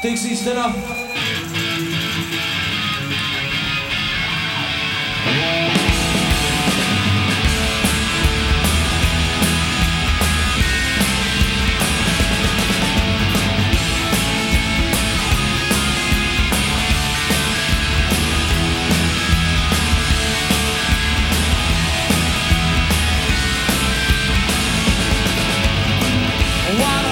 Dixie, stand up. What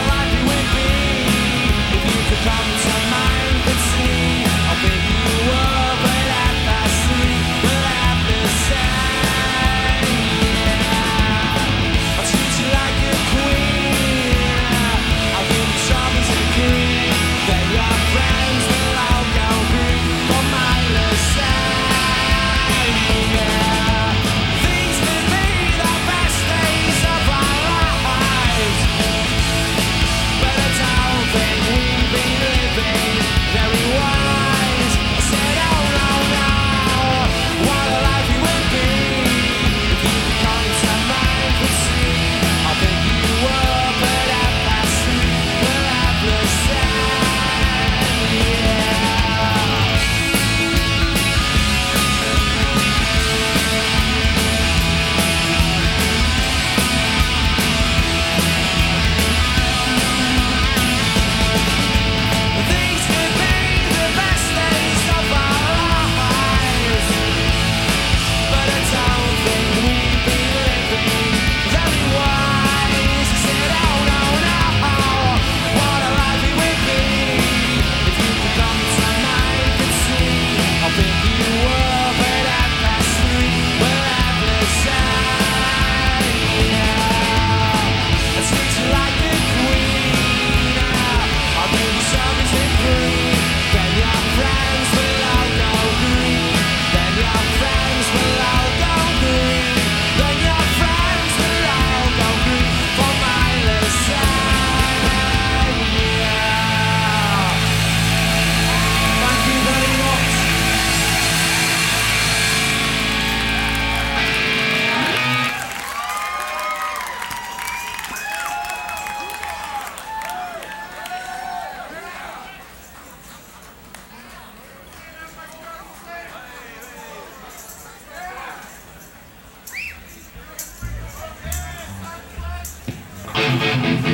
Thank